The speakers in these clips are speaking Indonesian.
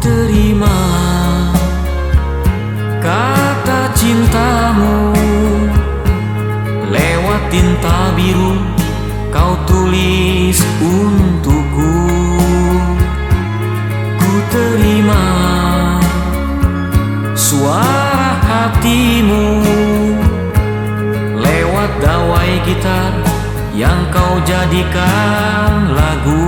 terima kata cintamu. Lewat tinta biru kau tulis untukku. Ku terima suara hatimu. Lewat dawai gitar yang kau jadikan lagu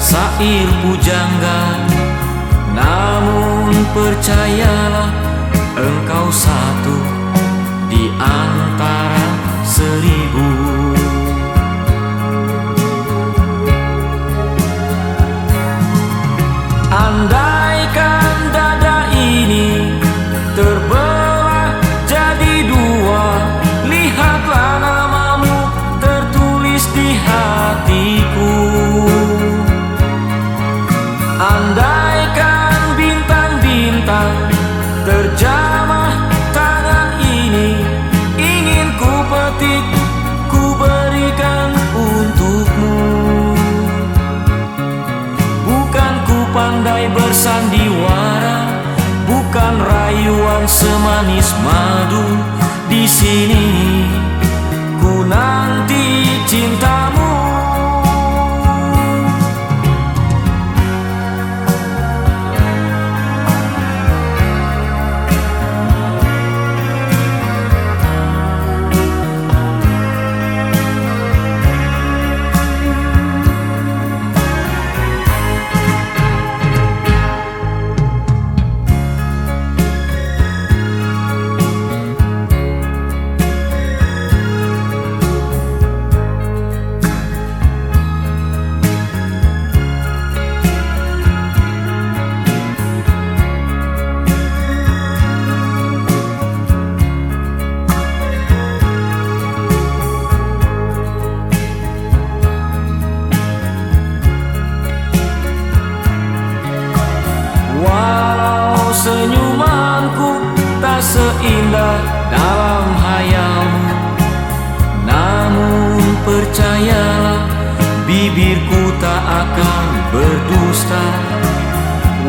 sair pujangga Namun percayalah engkau satu di antara seribu ku petik, ku berikan untukmu. Bukan ku pandai bersandiwara Bukan rayuan semanis madu di sini. Ku nanti seindah dalam hayalmu Namun percayalah bibirku tak akan berdusta.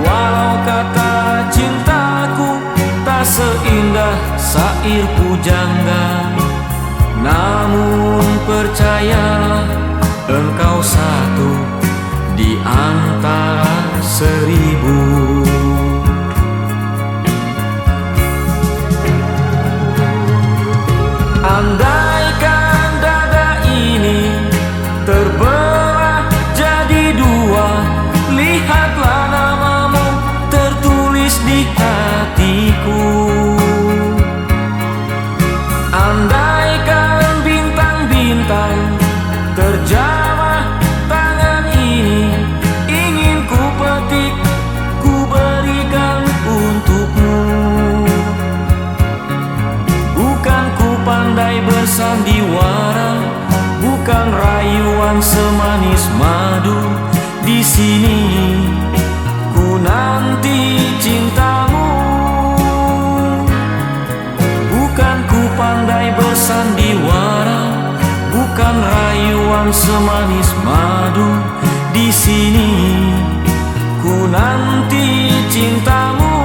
Walau kata cintaku tak seindah sair pujangga. Namun percayalah engkau satu di antara seribu di hatiku. Andaikan bintang-bintang terjamah tangan ini Ingin ku petik, ku berikan untukmu. Bukan ku pandai bersandiwara Bukan rayuan semanis madu di sini rayuan semanis madu di sini. Ku nanti cintamu